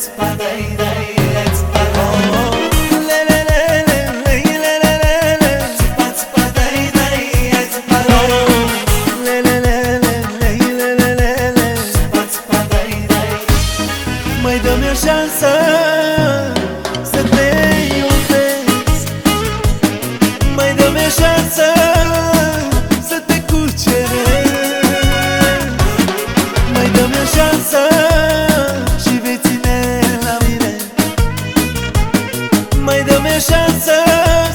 that's my baby. Mai dă-mi șansă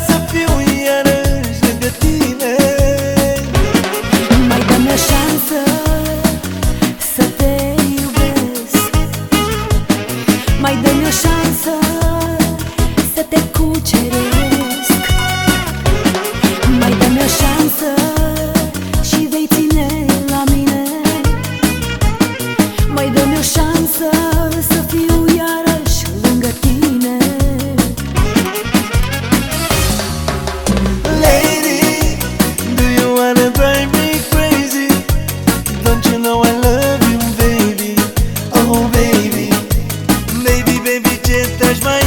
să fiu iarăși lângă tine. Mai dă-mi șansă să te iubesc. Mai dă-mi șansă să te cuceresc. Mai dă-mi șansă și vei ține la Mai dă-mi șansă să muitas manhãs.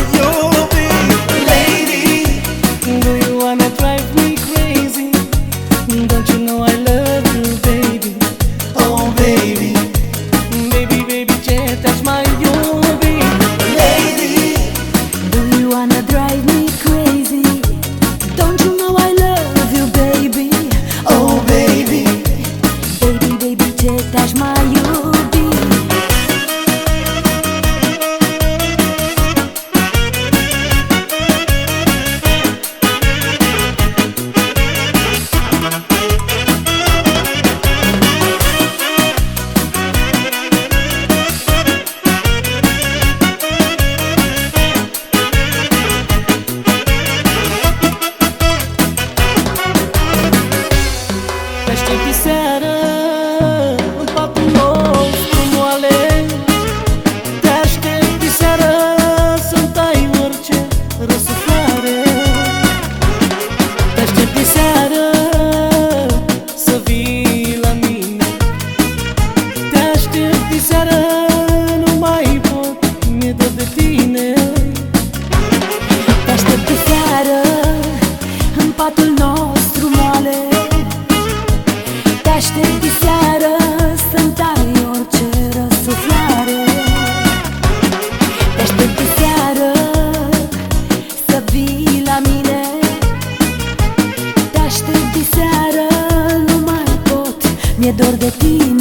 mi-e dor de tine.